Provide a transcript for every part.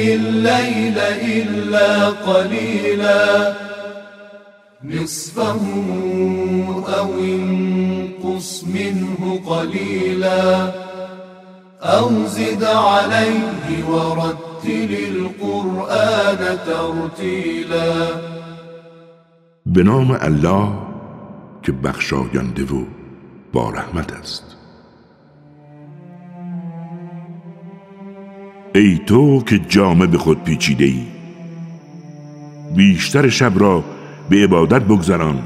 الليل إلا قليلا. نصفه أو انقص منه قليلا. أو زد عليه ورتل القرآن ترتيلا. به نام الله که بخشاینده و با رحمت است. ای تو که جامه به خود پیچیده ای بیشتر شب را به عبادت بگذران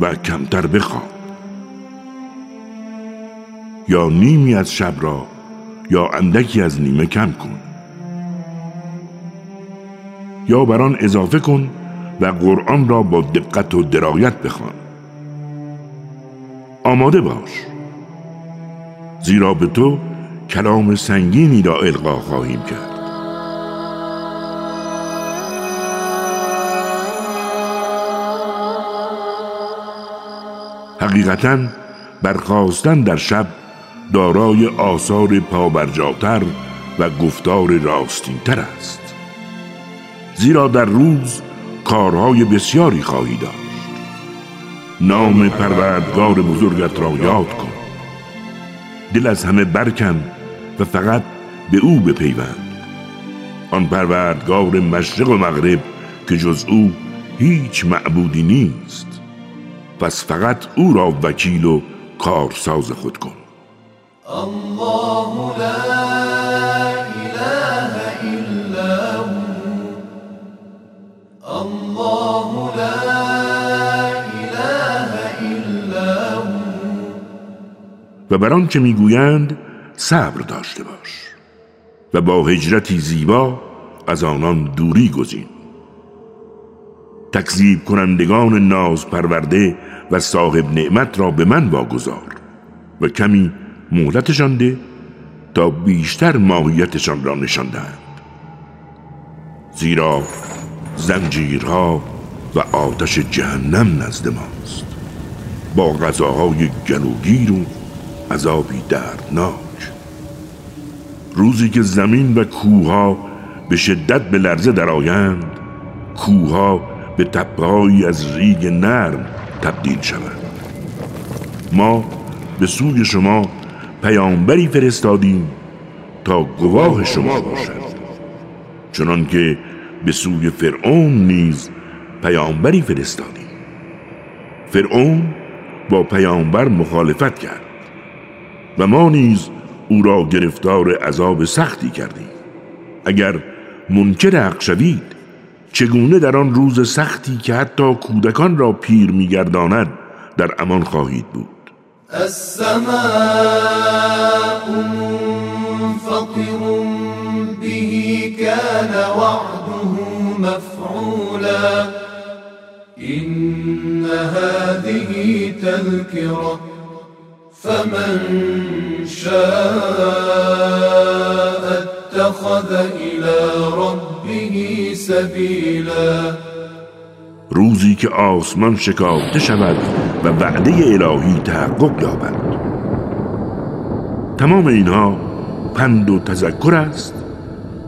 و کمتر بخواب یا نیمی از شب را یا اندکی از نیمه کم کن. یا بر آن اضافه کن و قرآن را با دقت و درایت بخوان. آماده باش. زیرا به تو کلام سنگینی را القا خواهیم کرد. حقیقتا برخواستن در شب دارای آثار پابرجاتر و گفتار راستینتر است. زیرا در روز کارهای بسیاری خواهی داشت. نام پروردگار بزرگت را یاد کن. دل از همه برکن و فقط به او بپیوند. آن پروردگار مشرق و مغرب که جز او هیچ معبودی نیست. پس فقط او را وکیل و کارساز خود کن. الله لا إله إلا هو. الله لا إله إلا هو. و بر آنچه می‌گویند صبر داشته باش و با هجرتی زیبا از آنان دوری گزین. تکذیب کنندگان ناز پرورده و صاحب نعمت را به من واگذار و کمی مهلتشان ده تا بیشتر ماهیتشان را نشان دهند. زیرا زنجیرها و آتش جهنم نزد ماست. با غذاهای گلوگیر و عذابی دردناک. روزی که زمین و کوها به شدت به لرزه درآیند کوها به تپههایی از ریگ نرم تبدیل شوند. ما به سوی شما پیامبری فرستادیم تا گواه شما باشد. چنان که به سوی فرعون نیز پیامبری فرستادیم. فرعون با پیامبر مخالفت کرد و ما نیز او را گرفتار عذاب سختی کردیم اگر منکر حق شوید چگونه در آن روز سختی که حتی کودکان را پیر میگرداند در امان خواهید بود؟ السماء منفطر به كان وعده مفعولا. إن هذه تذكرة فمن شاء اتخذ إلى ربه سبيلا روزی که آسمان شکافته شود و وعده الهی تحقق یابد تمام اینها پند و تذکر است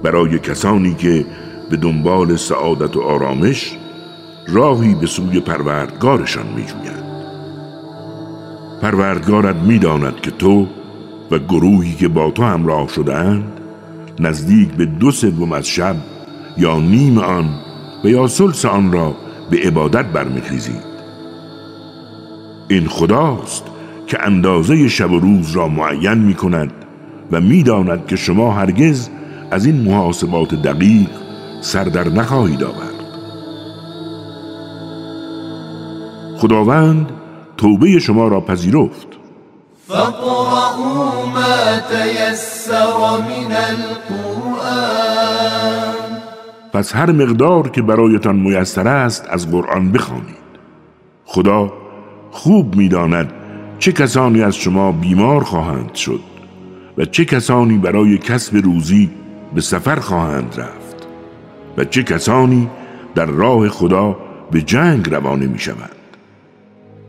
برای کسانی که به دنبال سعادت و آرامش راهی به سوی پروردگارشان می جویند. پروردگارت می داند که تو و گروهی که با تو همراه شدهاند نزدیک به دو سوم از شب یا نیم آن و یا سلس آن را به عبادت برمیخیزید. این خداست که اندازه شب و روز را معین می کند و می‌داند که شما هرگز از این محاسبات دقیق سر در نخواهید آورد. خداوند توبه شما را پذیرفت. ما تيسر من القرآن پس هر مقدار که برایتان میسر است از قرآن بخوانید. خدا خوب می‌داند چه کسانی از شما بیمار خواهند شد و چه کسانی برای کسب روزی به سفر خواهند رفت و چه کسانی در راه خدا به جنگ روانه می شوند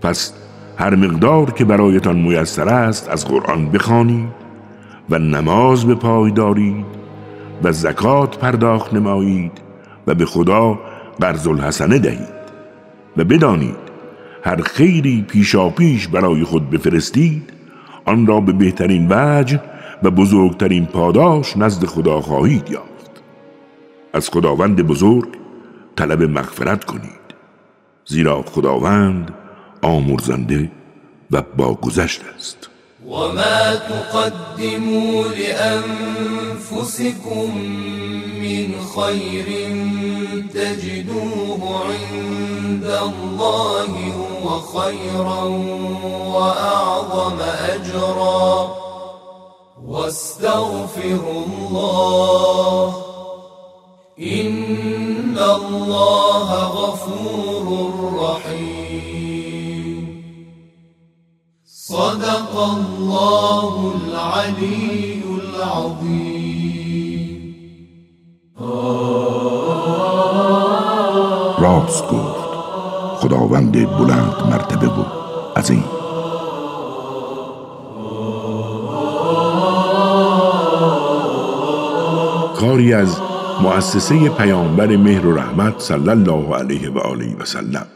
پس هر مقدار که برایتان میسر است از قرآن بخوانید و نماز به پای دارید و زکات پرداخت نمایید و به خدا قرض الحسنه دهید و بدانید هر خیری پیشا پیش برای خود بفرستید آن را به بهترین وجه و بزرگترین پاداش نزد خدا خواهید یافت. از خداوند بزرگ طلب مغفرت کنید زیرا خداوند آمرزنده و باگذشت است. وما تقدموا لأنفسكم من خير تجدوه عند الله هو خيرا وأعظم أجرا. واستغفروا الله. إن الله غفور رحيم. صدق الله العلي العظيم. راست گفت. خداوند بلند مرتبه و عظیم. کاری از مؤسسه پیامبر مهر و رحمت صلی الله علیه و آله و سلم.